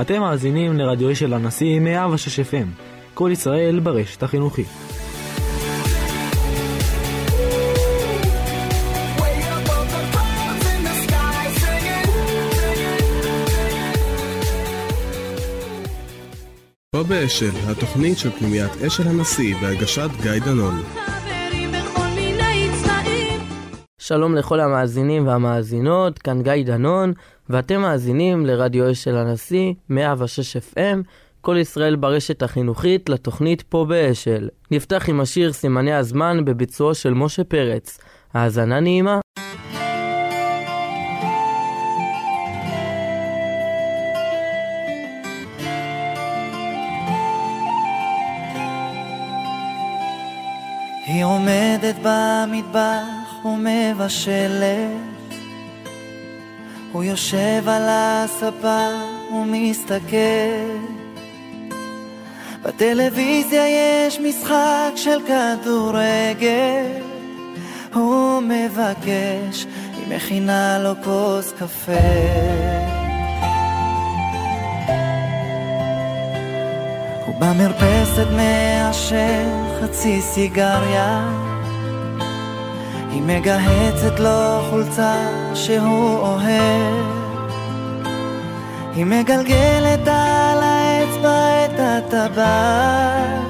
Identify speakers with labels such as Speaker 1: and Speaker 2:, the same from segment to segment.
Speaker 1: אתם מאזינים לרדיו של הנשיא 106 FM, כל ישראל ברשת החינוכית.
Speaker 2: פה באשל, התוכנית של פנימיית אשל הנשיא בהגשת גיא דנון.
Speaker 3: שלום לכל המאזינים והמאזינות, כאן גיא דנון, ואתם מאזינים לרדיו אשל הנשיא, 106 FM, כל ישראל ברשת החינוכית לתוכנית פה באשל. נפתח עם השיר סימני הזמן בביצועו של משה פרץ. האזנה נעימה.
Speaker 4: היא עומדת במטבח ומבשלת הוא יושב על הספה ומסתכל. בטלוויזיה יש משחק של כדורגל. הוא מבקש, היא מכינה לו כוס קפה. במרפסת מעשן חצי סיגריה היא מגהצת לו חולצה שהוא אוהב. היא מגלגלת על האצבע את הטבעת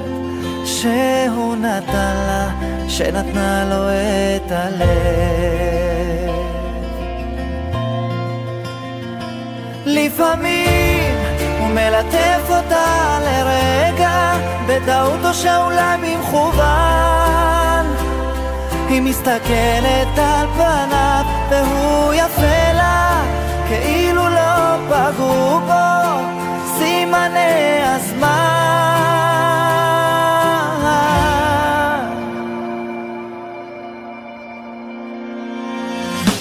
Speaker 4: שהוא נתן לה, שנתנה לו את הלב. לפעמים הוא מלטף אותה לרגע בטעות או שאולי במכוון היא מסתכלת על פניו והוא יפה לה כאילו לא פגעו בו סימני הזמן.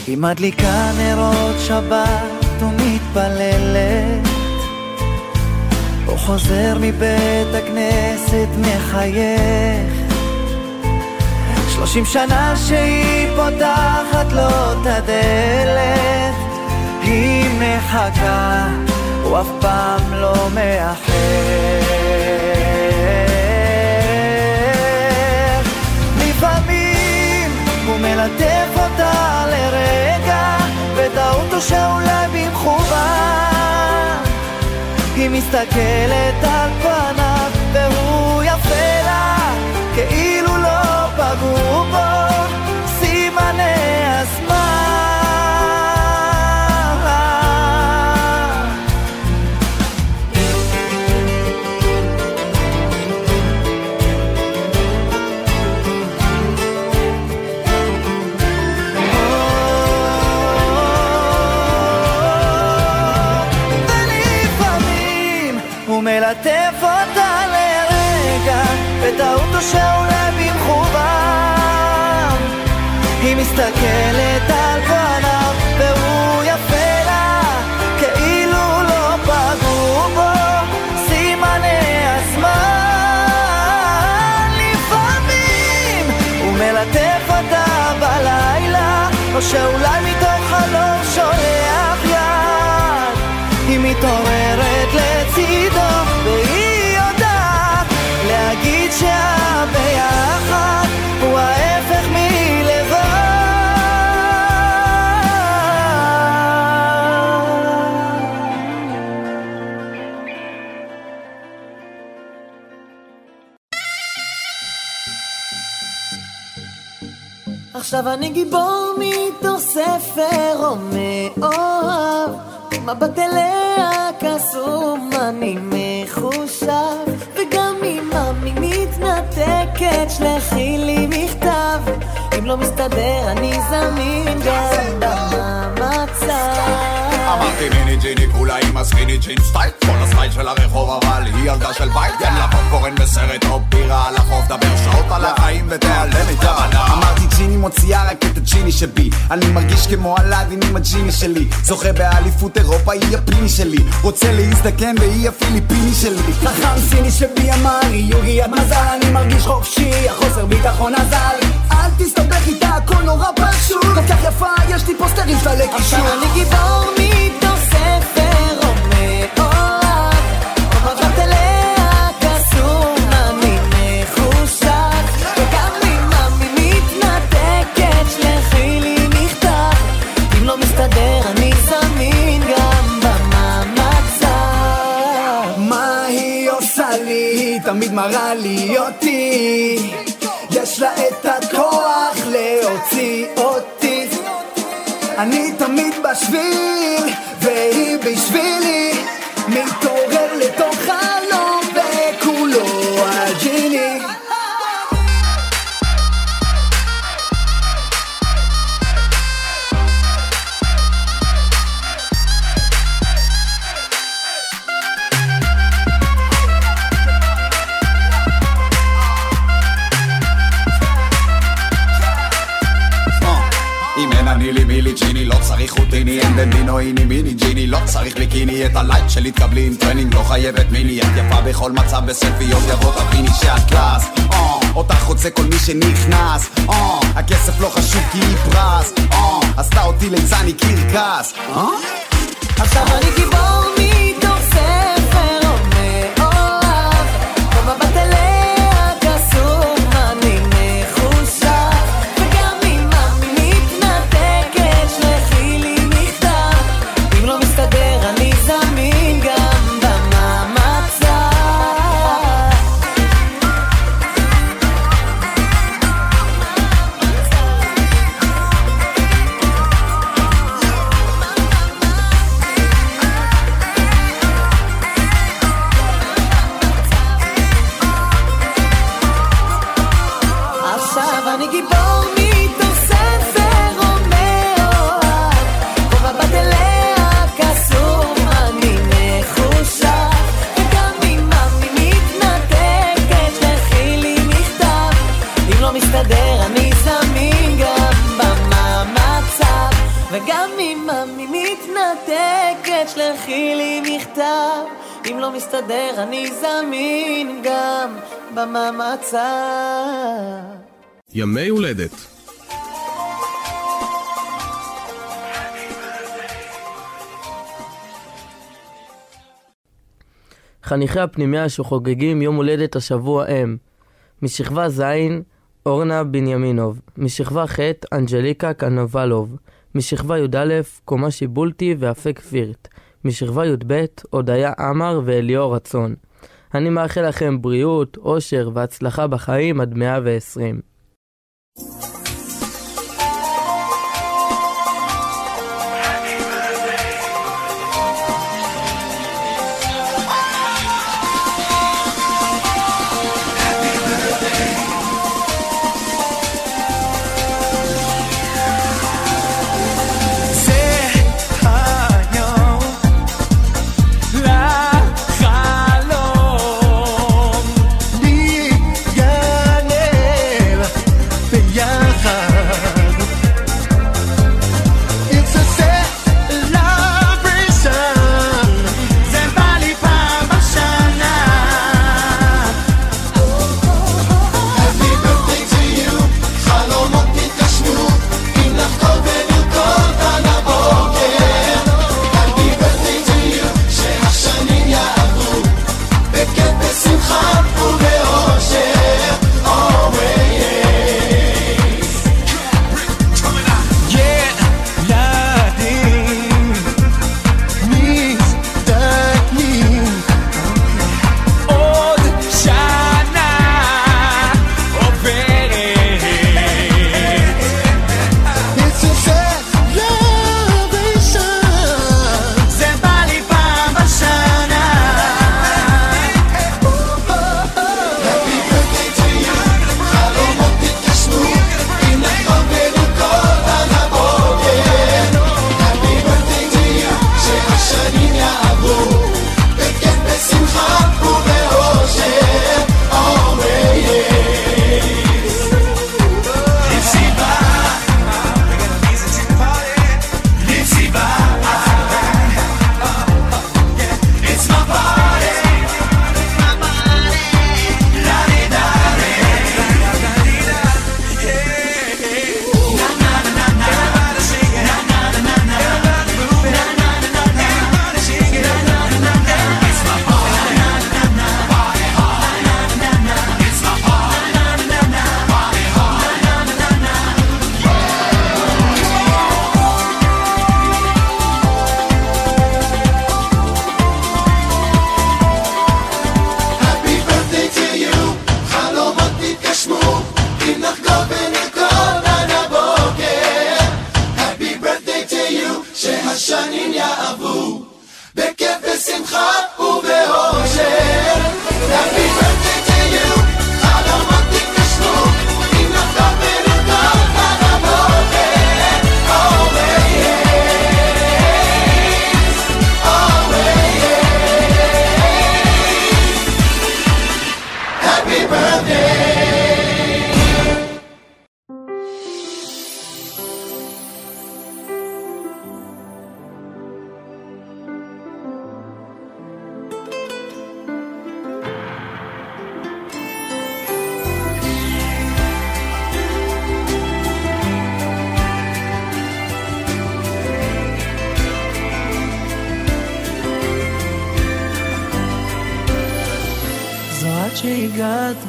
Speaker 4: היא מדליקה נרות שבת ומתפללת הוא חוזר מבית הכנסת מחייך שלושים שנה שהיא פותחת לו את הדלת. היא מחכה, הוא אף פעם לא מאחר. לפעמים הוא מלטף אותה לרגע בטעות או שאולי במכוון היא מסתכלת על פניו והוא יפה לה כאילו לא פגעו בו סימני הזמן ולפעמים הוא מלטף אותה לרגע בטעות או שאולי מסתכלת על פניו והוא יפה לה כאילו לא פגעו בו. סימני הזמן לפעמים הוא מלטף אותה בלילה או שאולי
Speaker 5: עכשיו אני גיבור מתוך ספר או מאוהב מבט אליה קסום אני מחושב. וגם אם ממי מתנתקת שלחי לי מכתב. אם לא מסתדר אני זמין גם במצב
Speaker 6: אמרתי מיני ג'יני כולה עם הסקיני ג'ין סטייל כל הסטייל של הרחוב אבל היא ילדה של בית. אין לה פופקורן בסרט או בירה על החוף. דבר שעות על החיים ותיעלם איתה.
Speaker 7: אמרתי ג'יני מוציאה רק את הג'יני שבי. אני מרגיש כמו אלאדין עם הג'יני שלי. זוכה באליפות אירופה היא הפיני שלי. רוצה להזדקן והיא הפיליפיני שלי.
Speaker 8: חכם סיני שבי אמר לי יוגיית מזל. אני מרגיש חופשי החוסר ביטחון עזל אל תסתבך איתה הכל נורא פשוט. כל כך יפה יש לי פוסטרים שלה לקישור
Speaker 5: עכשיו אני גיבור
Speaker 3: חניכי הפנימיה שחוגגים יום הולדת השבוע הם משכבה ז' אורנה בנימינוב, משכבה ח' אנג'ליקה קנבלוב, משכבה י"א קומשי בולטי ואפק פירט, משכבה י"ב הודיה עמר ואליאור רצון. אני מאחל לכם בריאות, אושר והצלחה בחיים עד 120.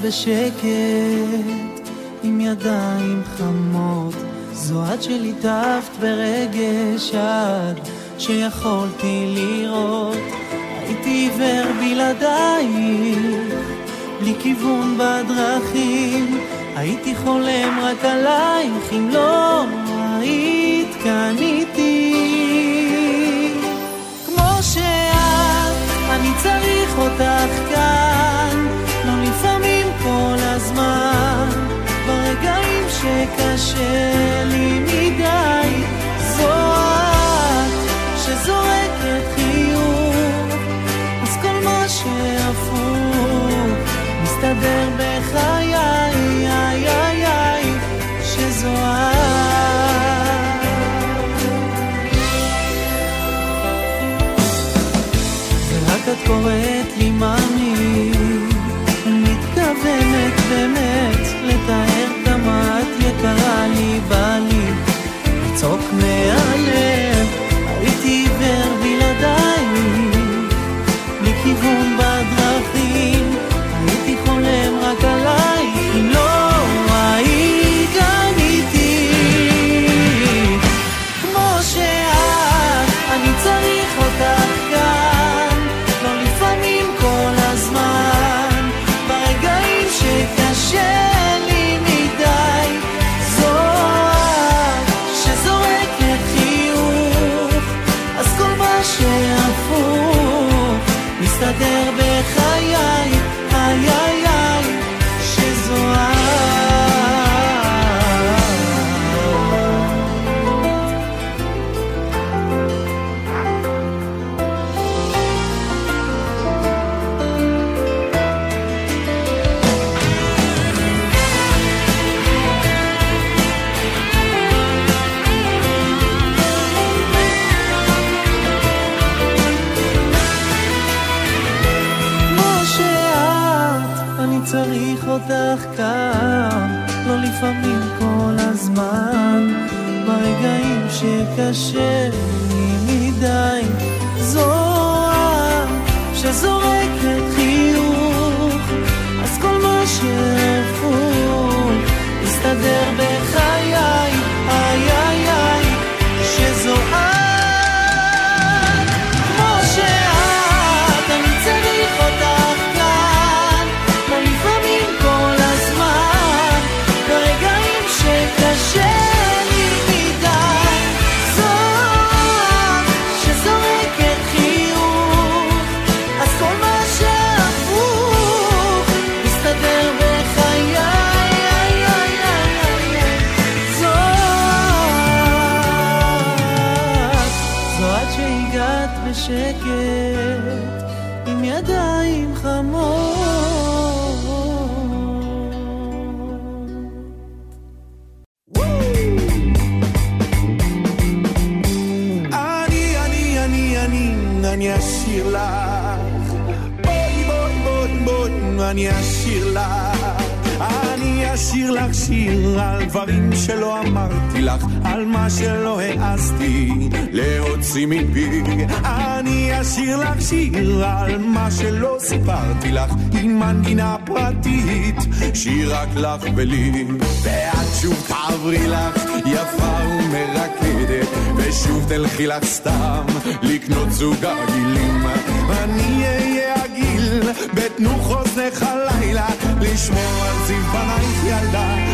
Speaker 4: בשקט עם ידיים חמות. זו את שליטפת ברגש עד שיכולתי לראות. הייתי עיוור בלעדייך בלי כיוון בדרכים. הייתי חולם רק עלייך אם לא היית כאן איתי. כמו שאת, אני צריך אותך שקשה לי מדי. זו את שזורקת חיוך אז כל מה שהפוך מסתדר בחיי איי איי איי שזו ורק את קוראת מה
Speaker 9: שלא העזתי להוציא מפי. אני אשיר לך שיר על מה שלא סיפרתי לך, עם מנגינה פרטית, שיר רק לך ולי. ואת שוב תעברי לך, יפה ומרקדת, ושוב תלכי לך סתם לקנות זוג עגילים. אני אהיה עגיל בתנוך אוזנך הלילה, לשמור על צבענייך ילדה,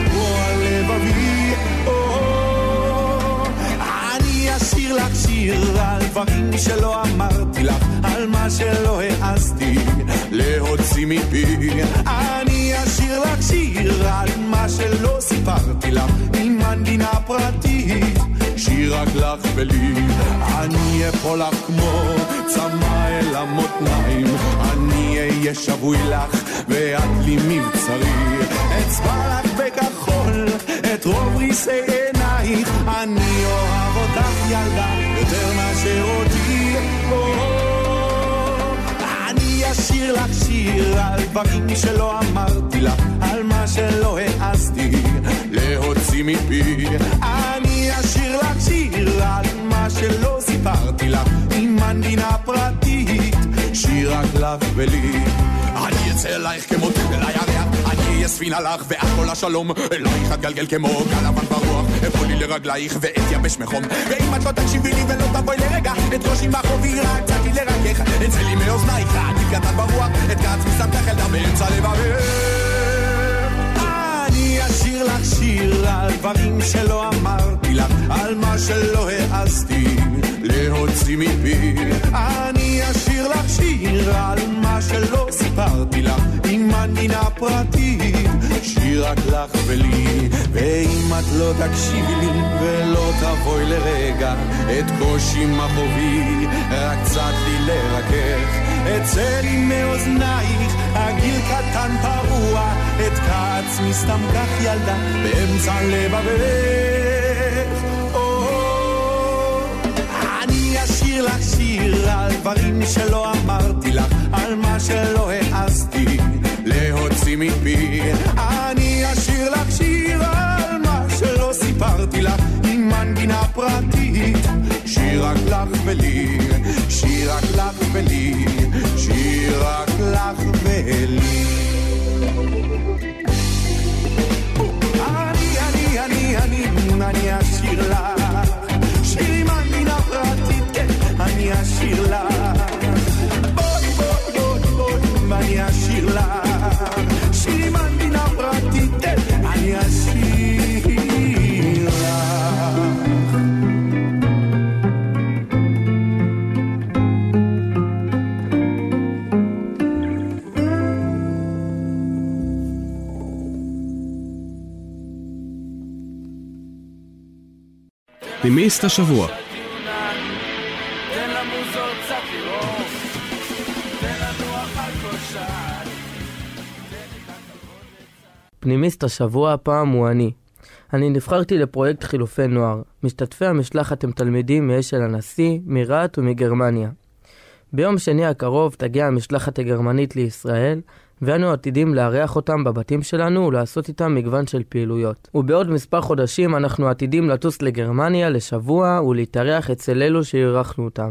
Speaker 9: לך שיר על דברים שלא אמרתי לך, על מה שלא העזתי להוציא מפי. אני אשיר לך שיר על מה שלא סיפרתי לך, עם מנגינה פרטית, שיר רק לך ולי. אני אפול לך כמו צמא אל המותניים, אני אהיה שבוי לך ואת לי מבצרי. אצבע לך בכחול את רוב ריסי עינייך, אני אוהב אותך ילדה יותר מאשר אותי. או, אני אשיר לך שיר על דברים שלא אמרתי לך, על מה שלא העזתי להוציא מפי. אני אשיר לך שיר על מה שלא סיפרתי לך, עם מנגינה פרטית, שיר רק לך ולי. אני אצא אלייך כמו טיל אל הירח, אני אהיה ספינה לך ואת כל השלום, אלייך אתגלגל כמו גל לבן ברוח, אפול לי לרגלייך ואתייבש מחום, ואם את לא תקשיבי לי ולא תבואי לרגע, את ראשי מחובי רק קצתי לרכך, אצא לי מאוזנייך, עדיף קטן ברוח, את כעצמי שמתך ילדה באמצע לברך. אני אשיר לך שיר על דברים שלא אמרתי לך, על מה שלא העזתי להוציא מפי. אני אשיר לך שיר על מה שלא סיפרתי לך, מנגינה פרטית, שיר רק לך ולי. ואם את לא תקשיבי לי ולא תבואי לרגע, את קושי מחובי, רק קצת לי לרכך. אצא לי מאוזנייך, הגיל קטן פרוע, את כעצמי סתם כך ילדה, באמצע לבבך. אני אשיר לך שיר על דברים שלא אמרתי לך, על מה שלא העזתי להוציא מפי. אני אשיר לך שיר על מה שלא סיפרתי לך, עם מנגינה פרטית. שיר רק לך ולי, שיר רק לך ולי, שיר רק לך ולי. אני, אני, אני, אני, אני אשיר לך, שיר עם מנגינה פרטית, כן, אני אשיר לך. ואני אשיר לך,
Speaker 10: פנימיסט השבוע
Speaker 3: פנימיסט השבוע הפעם הוא אני. אני נבחרתי לפרויקט חילופי נוער. משתתפי המשלחת הם תלמידים מאשל הנשיא, מרהט ומגרמניה. ביום שני הקרוב תגיע המשלחת הגרמנית לישראל, ואנו עתידים לארח אותם בבתים שלנו ולעשות איתם מגוון של פעילויות. ובעוד מספר חודשים אנחנו עתידים לטוס לגרמניה לשבוע ולהתארח אצל אלו שאירחנו אותם.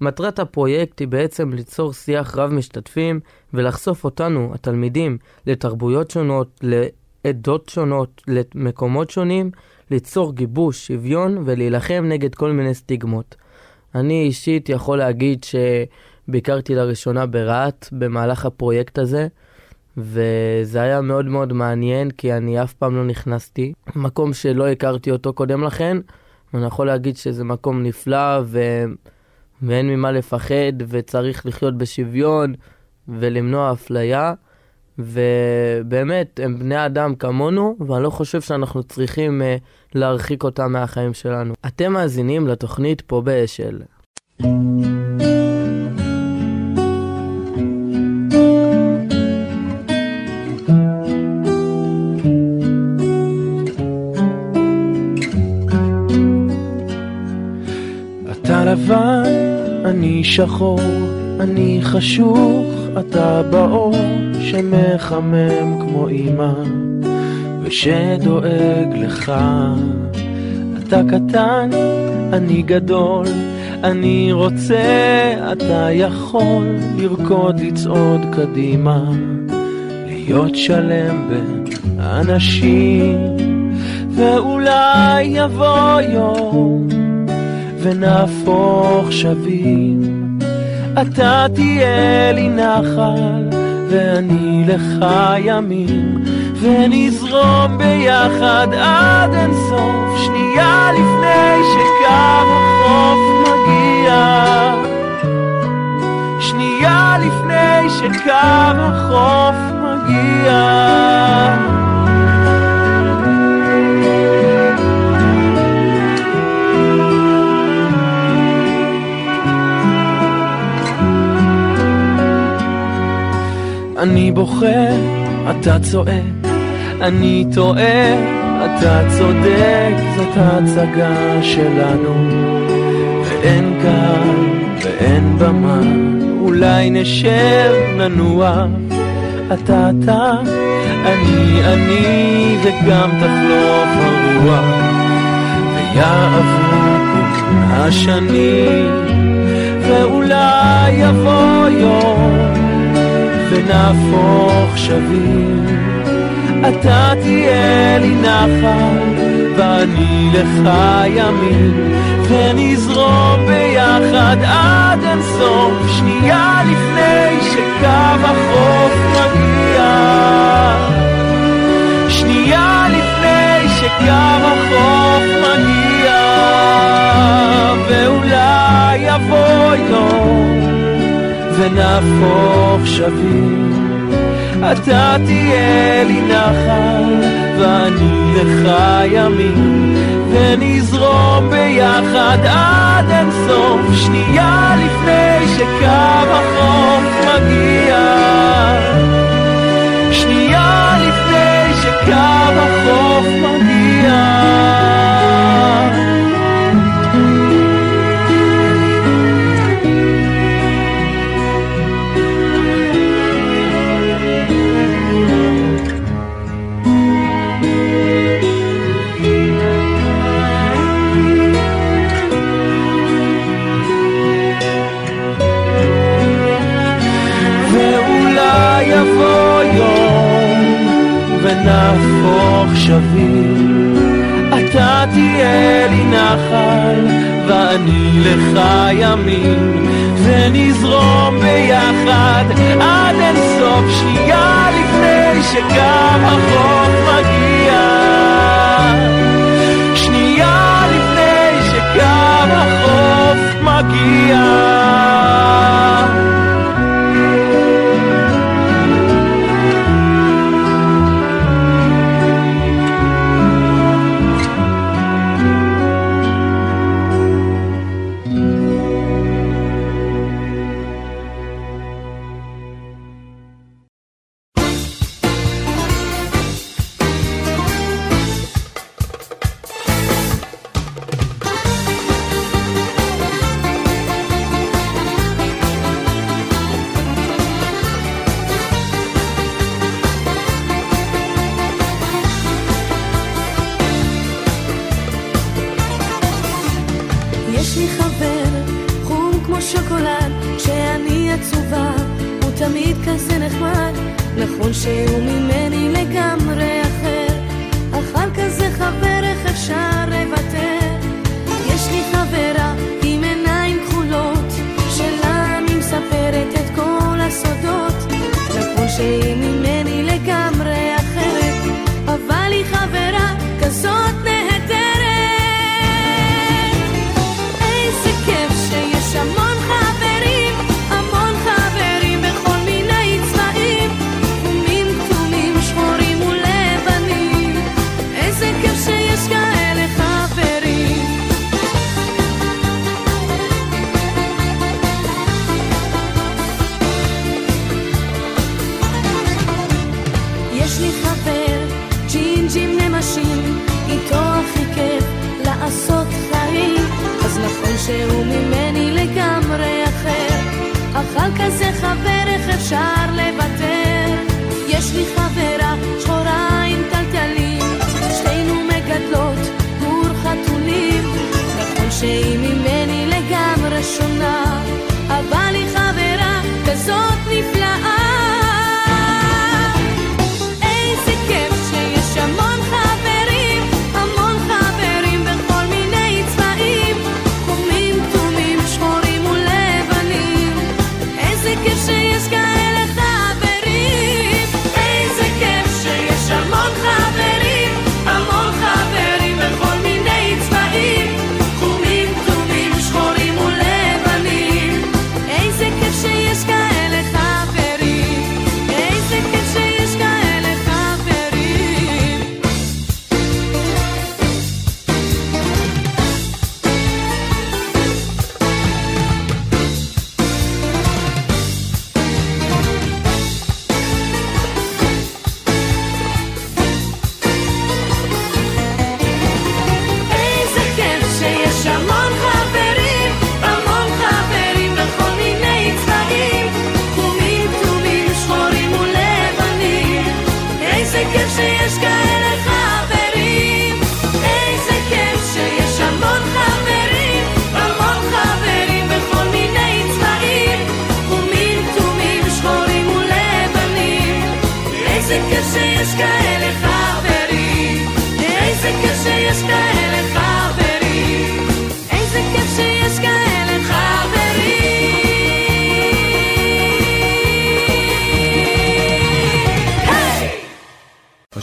Speaker 3: מטרת הפרויקט היא בעצם ליצור שיח רב משתתפים ולחשוף אותנו, התלמידים, לתרבויות שונות, לעדות שונות, למקומות שונים, ליצור גיבוש, שוויון ולהילחם נגד כל מיני סטיגמות. אני אישית יכול להגיד שביקרתי לראשונה ברהט במהלך הפרויקט הזה, וזה היה מאוד מאוד מעניין כי אני אף פעם לא נכנסתי. מקום שלא הכרתי אותו קודם לכן, אני יכול להגיד שזה מקום נפלא ו... ואין ממה לפחד וצריך לחיות בשוויון ולמנוע אפליה. ובאמת, הם בני אדם כמונו, ואני לא חושב שאנחנו צריכים uh, להרחיק אותם מהחיים שלנו. אתם מאזינים לתוכנית פה באשל.
Speaker 11: לבן, אני שחור, אני חשוך, אתה באור שמחמם כמו אמא ושדואג לך. אתה קטן, אני גדול, אני רוצה, אתה יכול לרקוד, לצעוד קדימה, להיות שלם בין אנשים, ואולי יבוא יום ונהפוך שווים. אתה תהיה לי נחל, ואני לך ימים, ונזרום ביחד עד אין סוף, שנייה לפני שקו החוף מגיע. שנייה לפני שקו החוף מגיע. אני בוכה, אתה צועק, אני טועה, אתה צודק, זאת ההצגה שלנו. ואין קהל ואין במה, אולי נשב, ננוע. אתה אתה, אני אני, וגם תחלוף הרוח. ויעברו השנים, ואולי יבוא יום.
Speaker 12: ונהפוך שווים. אתה תהיה לי נחל, ואני לך ימין, ונזרום ביחד עד אין סוף, שנייה לפני שקו החוף מגיע. שנייה לפני שקו ונהפוך שווים. אתה תהיה לי נחל, ואני לך ימין, ונזרום ביחד עד אין סוף, שנייה לפני שקו החוף מגיע. שנייה לפני שקו החוף ונהפוך שווים. אתה תהיה לי נחל ואני לך ימין, ונזרום ביחד עד אין סוף שנייה לפני שקו החוף מגיע. שנייה לפני שקו החוף מגיע.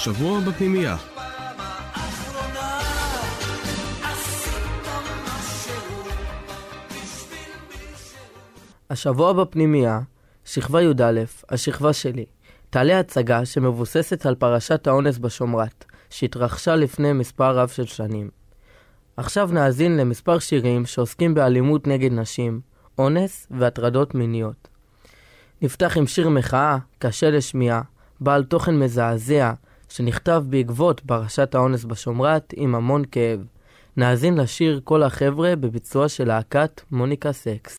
Speaker 2: השבוע בפנימייה.
Speaker 3: השבוע בפנימייה, שכבה י"א, השכבה שלי, תעלה הצגה שמבוססת על פרשת האונס בשומרת, שהתרחשה לפני מספר רב של שנים. עכשיו נאזין למספר שירים שעוסקים באלימות נגד נשים, אונס והטרדות מיניות. נפתח עם שיר מחאה, קשה לשמיעה, בעל תוכן מזעזע, שנכתב בעקבות פרשת האונס בשומרת עם המון כאב. נאזין לשיר כל החבר'ה בביצוע של להקת מוניקה סקס.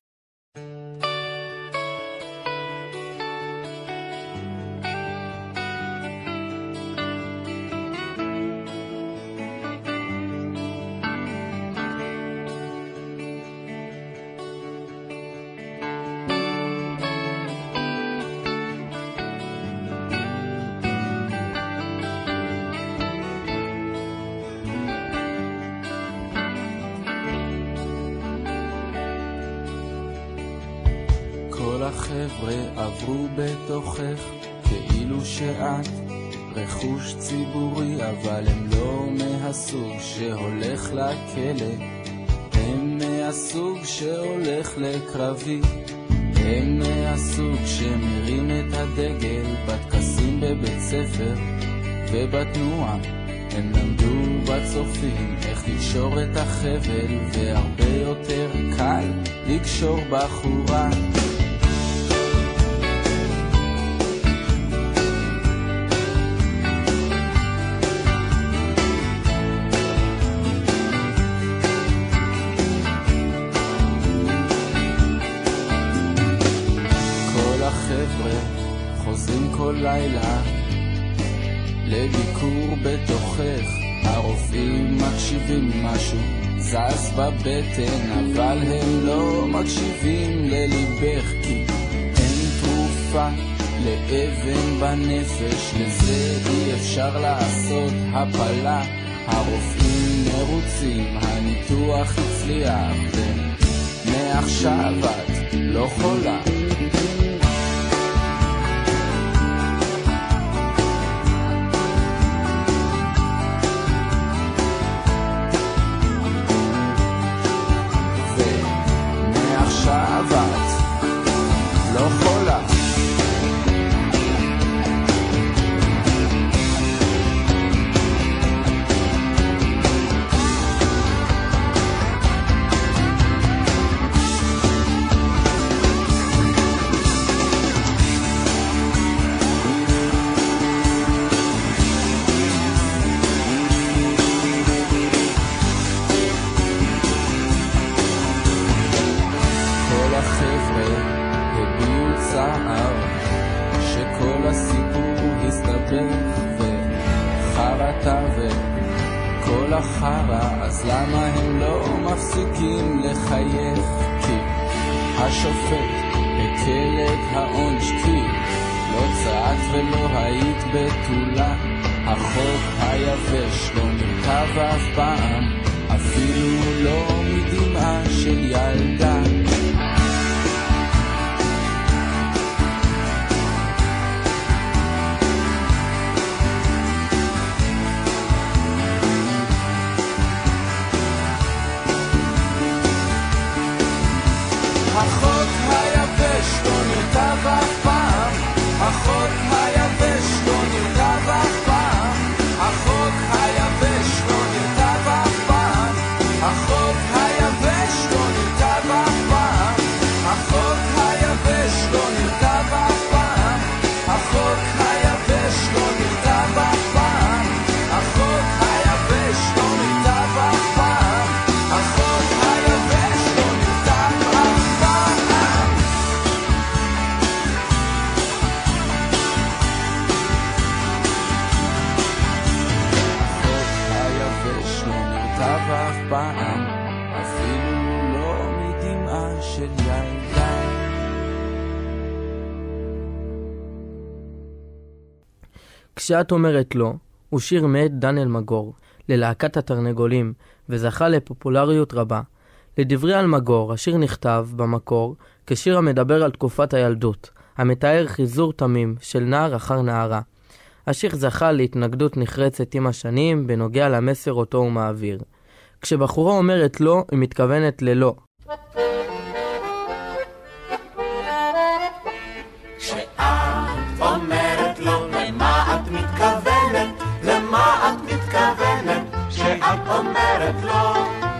Speaker 13: בתוכך כאילו שאת רכוש ציבורי אבל הם לא מהסוג שהולך לכלא. הם מהסוג שהולך לקרבי. הם מהסוג שמרים את הדגל בטקסים בבית ספר ובתנועה. הם למדו בצופים איך לקשור את החבל והרבה יותר קל לקשור בחורה לביקור בתוכך. הרופאים מקשיבים משהו זז בבטן אבל הם לא מקשיבים לליבך כי אין תרופה לאבן בנפש. לזה אי אפשר לעשות הפלה. הרופאים מרוצים הניתוח הצליח ומעכשיו את לא חולה וחרטה וכל החרא אז למה הם לא מפסיקים לחייך? כי השופט הקל את העונש כי לא צעקת ולא היית בתולה. החוק היבש לא נכתב אף פעם אפילו לא מדמעה של ילדה Fuck
Speaker 3: כשאת אומרת לא, הוא שיר מאת דן אלמגור, ללהקת התרנגולים, וזכה לפופולריות רבה. לדברי אלמגור, השיר נכתב, במקור, כשיר המדבר על תקופת הילדות, המתאר חיזור תמים של נער אחר נערה. השיר זכה להתנגדות נחרצת עם השנים בנוגע למסר אותו הוא מעביר. כשבחורה אומרת לא, היא מתכוונת ללא.
Speaker 14: כשאת אומרת לא,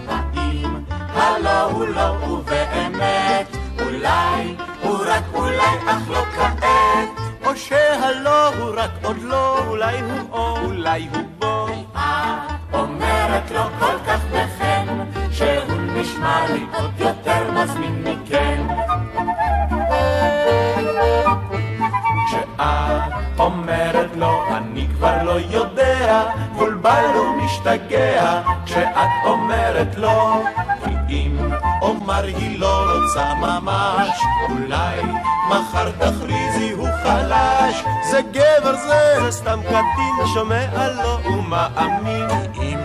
Speaker 14: האם הלא הוא לא ובאמת? אולי הוא רק אולי אך לא כעת?
Speaker 12: או שהלא הוא רק עוד לא, אולי הוא או, אולי הוא בו.
Speaker 14: את אומרת לו כל כך בחן, שהוא נשמע לי עוד יותר מזמין מכן.
Speaker 12: כשאת אומרת לו, אני כבר לא יודע, מבולבל ומשתגע, כשאת אומרת לו, כי אם אומר היא לא רוצה ממש, אולי מחר תכריזי הוא חלש, זה גבר זה, זה סתם קטין שומע לו ומאמין, אם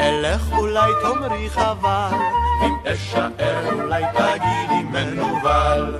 Speaker 12: אלך אולי תאמרי חבל, אם אשאר אולי תגידי מנוול.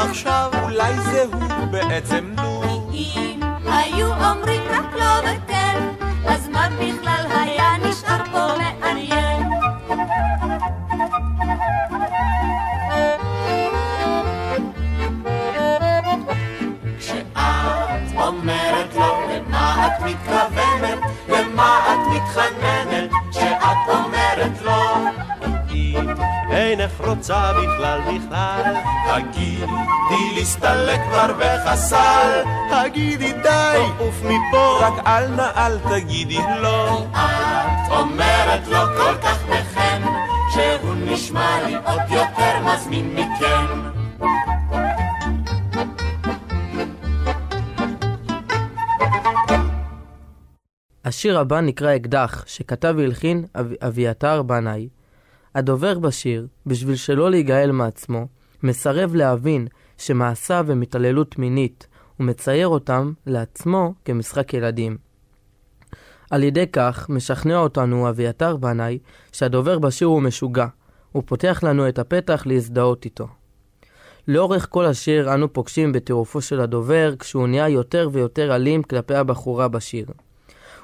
Speaker 12: עכשיו, אולי זה הוא בעצם לו.
Speaker 14: אם היו אומרים רק לא וכן, אז מה בכלל היה נשאר פה מעניין? כשאת אומרת לו למה את מתכוונת, למה את מתחננת,
Speaker 12: אינך רוצה בכלל בכלל, הגידי להסתלק כבר בחסל, הגידי די, עוף מפה, רק אל נא אל תגידי לא.
Speaker 14: את אומרת לו כל כך בחן, שהוא נשמע לי עוד יותר מזמין מכם.
Speaker 3: השיר הבא נקרא אקדח, שכתב והלחין אב... אביתר בנאי. הדובר בשיר, בשביל שלא להיגאל מעצמו, מסרב להבין שמעשיו הם התעללות מינית, ומצייר אותם לעצמו כמשחק ילדים. על ידי כך משכנע אותנו אביתר בנאי שהדובר בשיר הוא משוגע, הוא פותח לנו את הפתח להזדהות איתו. לאורך כל השיר אנו פוגשים בטירופו של הדובר כשהוא נהיה יותר ויותר אלים כלפי הבחורה בשיר.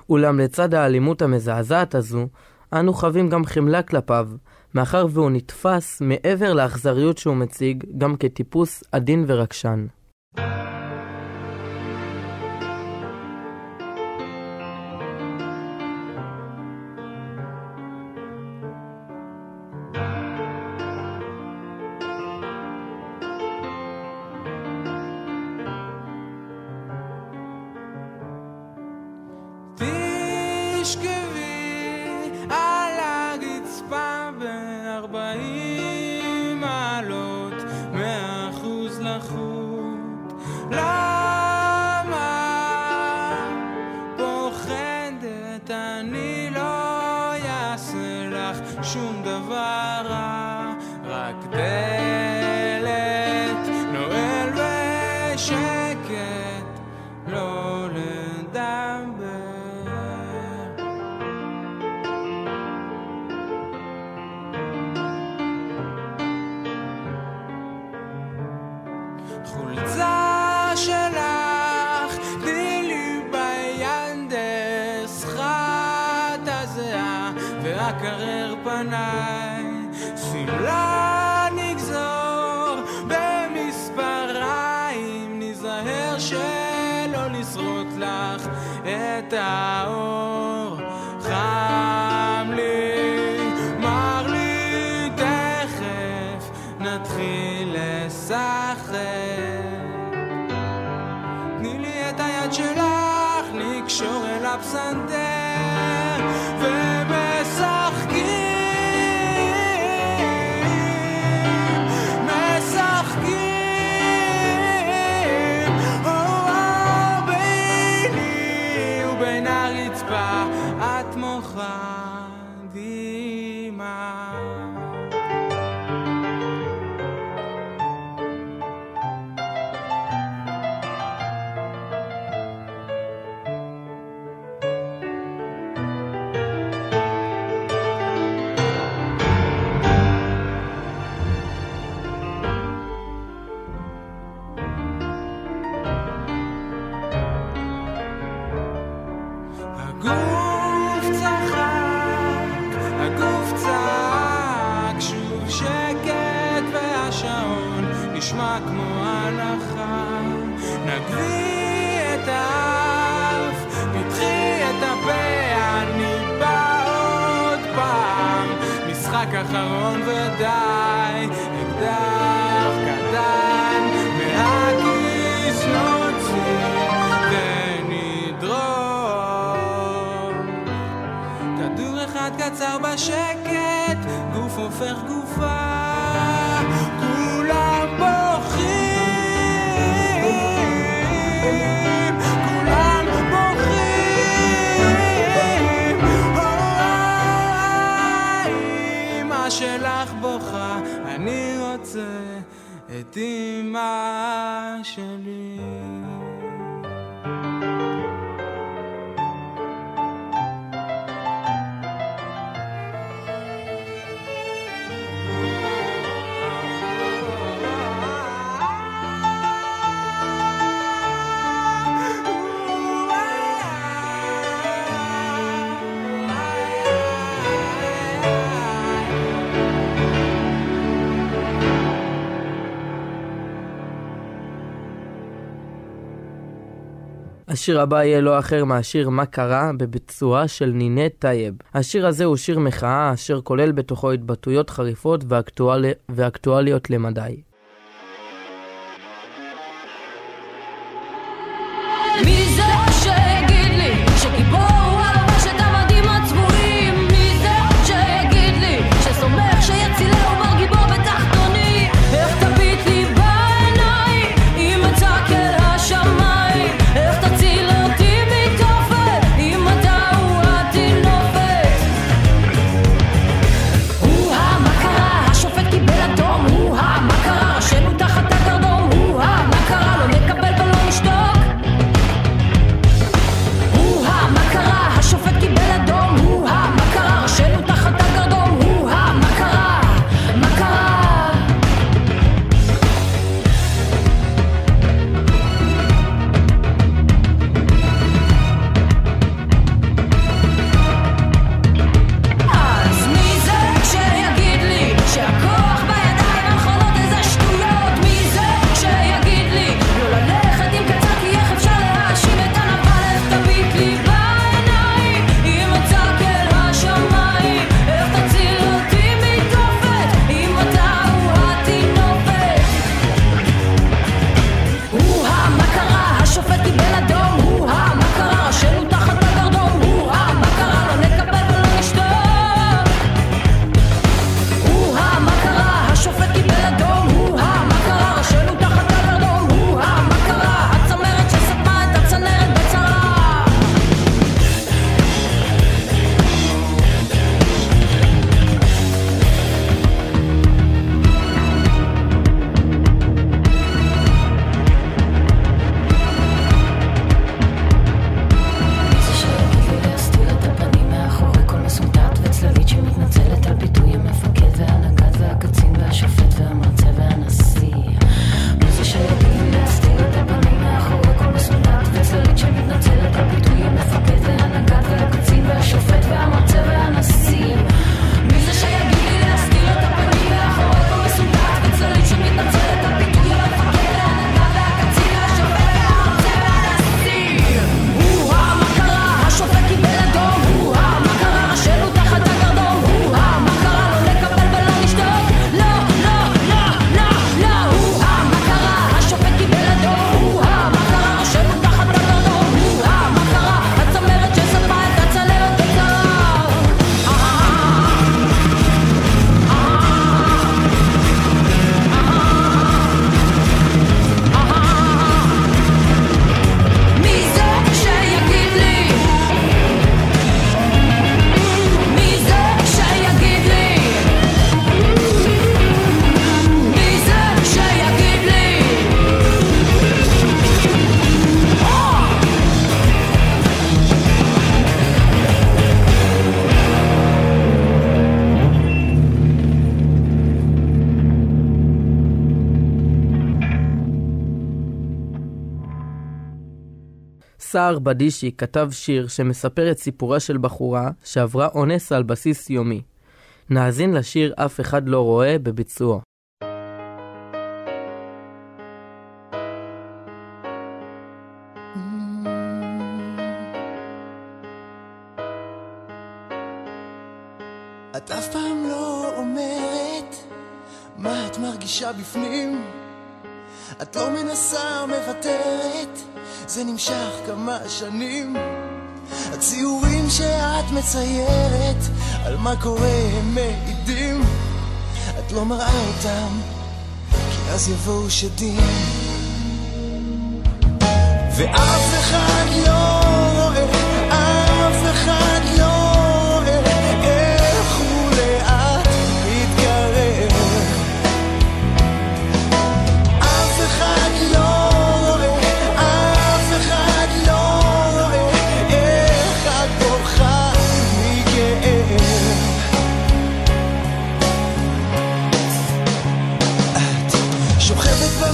Speaker 3: אולם לצד האלימות המזעזעת הזו, אנו חווים גם חמלה כלפיו, מאחר והוא נתפס מעבר לאכזריות שהוא מציג גם כטיפוס עדין ורגשן.
Speaker 10: תשכבי
Speaker 15: השיר הבא יהיה לא אחר מהשיר "מה קרה" בביצועה של נינה טייב. השיר הזה הוא שיר מחאה אשר כולל בתוכו התבטאויות חריפות ואקטואלי... ואקטואליות למדי. סער בדישי כתב שיר שמספר את סיפורה של בחורה שעברה אונס על בסיס יומי. נאזין לשיר "אף אחד לא רואה" בביצוע.
Speaker 4: את אף פעם לא אומרת מה את מרגישה בפנים את לא מנסה, מוותרת זה נמשך כמה שנים. הציורים שאת מציירת על מה קורה הם מעידים. את לא מראה אותם, כי אז יבואו שדים. ואף אחד לא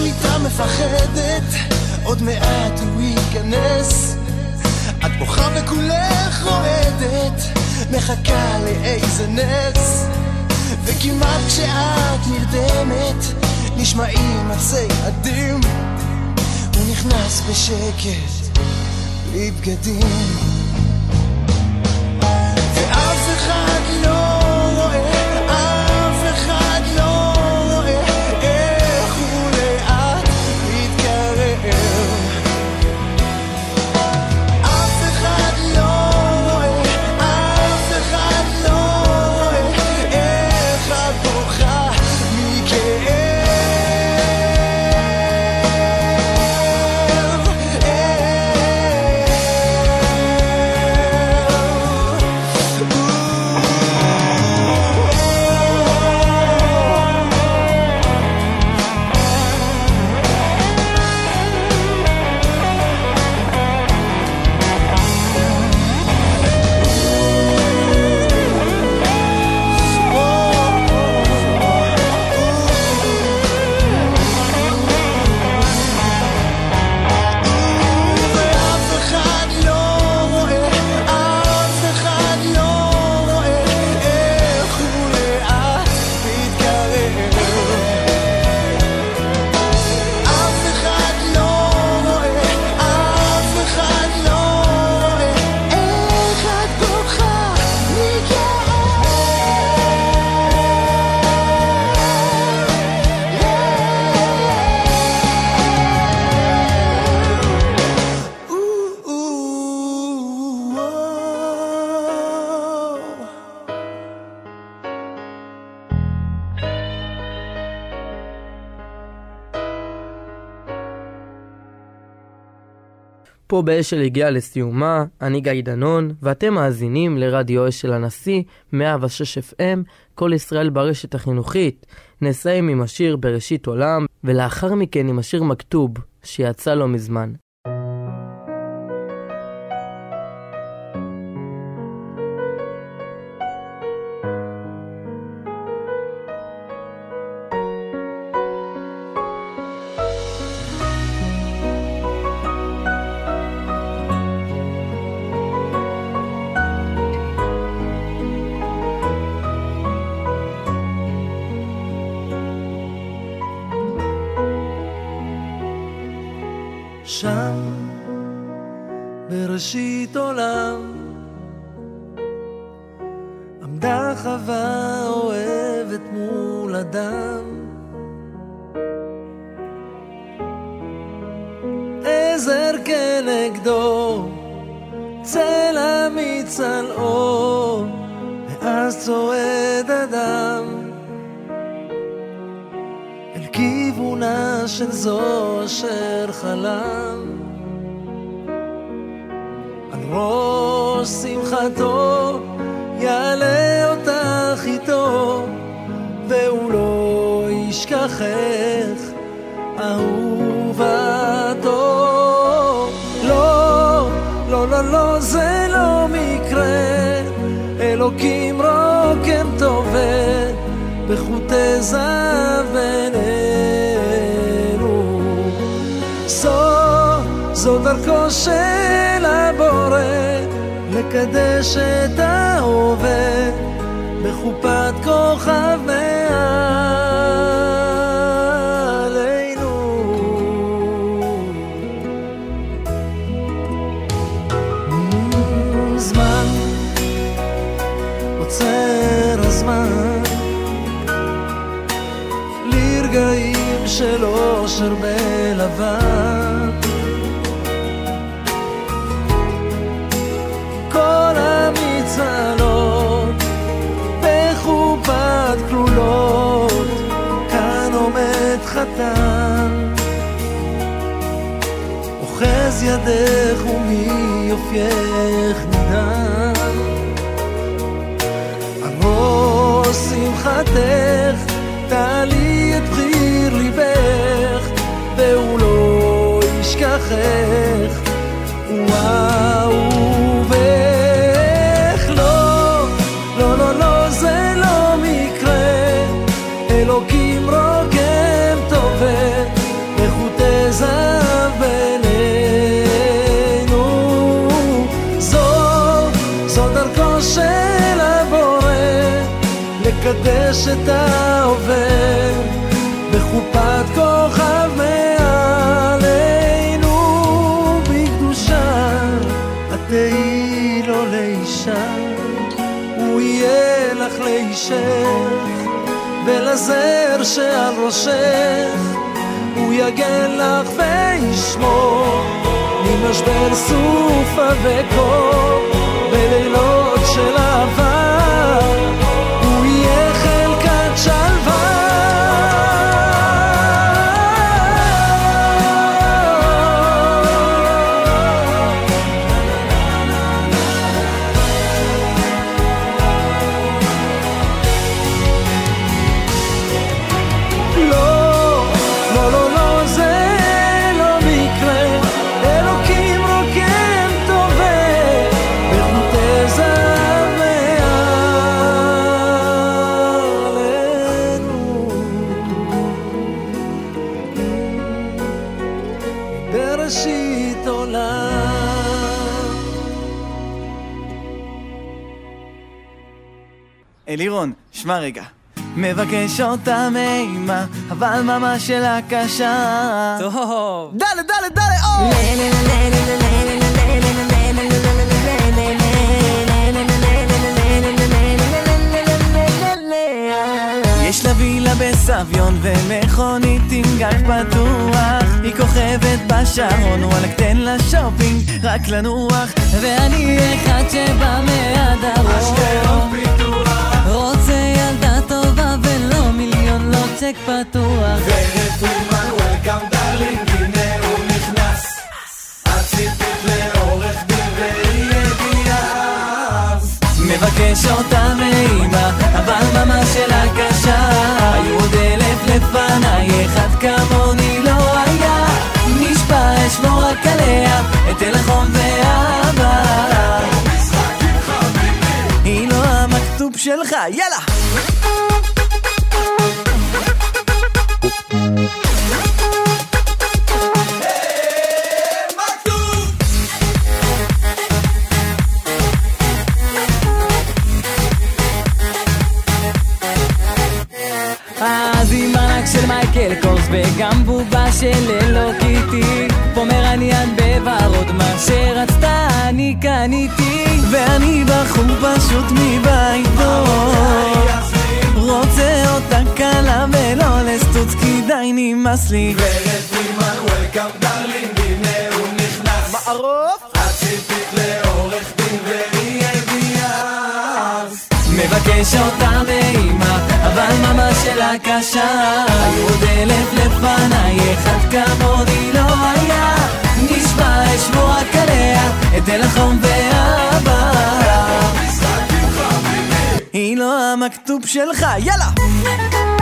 Speaker 4: במיטה מפחדת, עוד מעט הוא ייכנס. את בוכה וכולך רועדת, מחכה לאיזה נס. וכמעט כשאת נרדמת, נשמעים הצעדים. הוא נכנס בשקט, בלי בגדים.
Speaker 3: פה באשל הגיעה לסיומה, אני גיא דנון, ואתם מאזינים לרדיו אשל הנשיא, 106 FM, כל ישראל ברשת החינוכית. נסיים עם השיר בראשית עולם, ולאחר מכן עם השיר מכתוב, שיצא לא מזמן.
Speaker 11: של זו אשר חלם. על ראש שמחתו יעלה אותך איתו והוא לא ישכחך אהובתו. לא, לא, לא, לא, זה לא מקרה. אלוקים רוקם טובל בחוטי זהב בינינו. דרכו של הבורא, לקדש את ההווה בחופת כוכב מעלינו. זמן, עוצר הזמן, לרגעים של אושר ב... אוחז ידך ומיופייך נדן. על ראש שמחתך לקדש את העובר, בחופת כוכב מעלינו בקדושה. את תהיי לו לאישה, הוא יהיה לך לאישך. ולזר שעל ראשך הוא יגן לך וישמור ממשבר סופה וקור בלילות של אהבה
Speaker 16: שמע רגע. מבקש אותה מאימה, אבל ממש שאלה קשה.
Speaker 3: טוב.
Speaker 16: דלה, דלה, דלה, או! יש לה וילה בסביון ומכונית עם גג פתוח היא כוכבת בשרון וואלכ תן לה שופינג רק לנוח ואני אחד שבא מהדרום רוצה צ'ק פתוח
Speaker 12: פרידמן, וולקאם דארלינג, הנה הוא נכנס. את ציפית לעורך דין והיא הגיעה אז.
Speaker 16: מבקש אותה מאימא, אבל ממש שאלה קשה. היו עוד אלף לפניי, אחד כמוני לא היה. נשבע אשמור רק עליה, אתן לה חום ואהבה. היא לא המכתוב שלך, יאללה! בובה של אלו קיטי פומרניאן בוורוד מה שרצתה אני קניתי ואני בחור פשוט מבית רוצה אותה קלה ולא לסטוץ כי די נמאס לי
Speaker 12: ורד פרידמן, וולקאם דארלינג, הנה הוא נכנס.
Speaker 16: מערוף!
Speaker 12: את ציפית לעורך דין והיא אז.
Speaker 16: מבקש אותה מאימא, אבל ממש שאלה קשה. היו עוד המכתוב שלך, יאללה!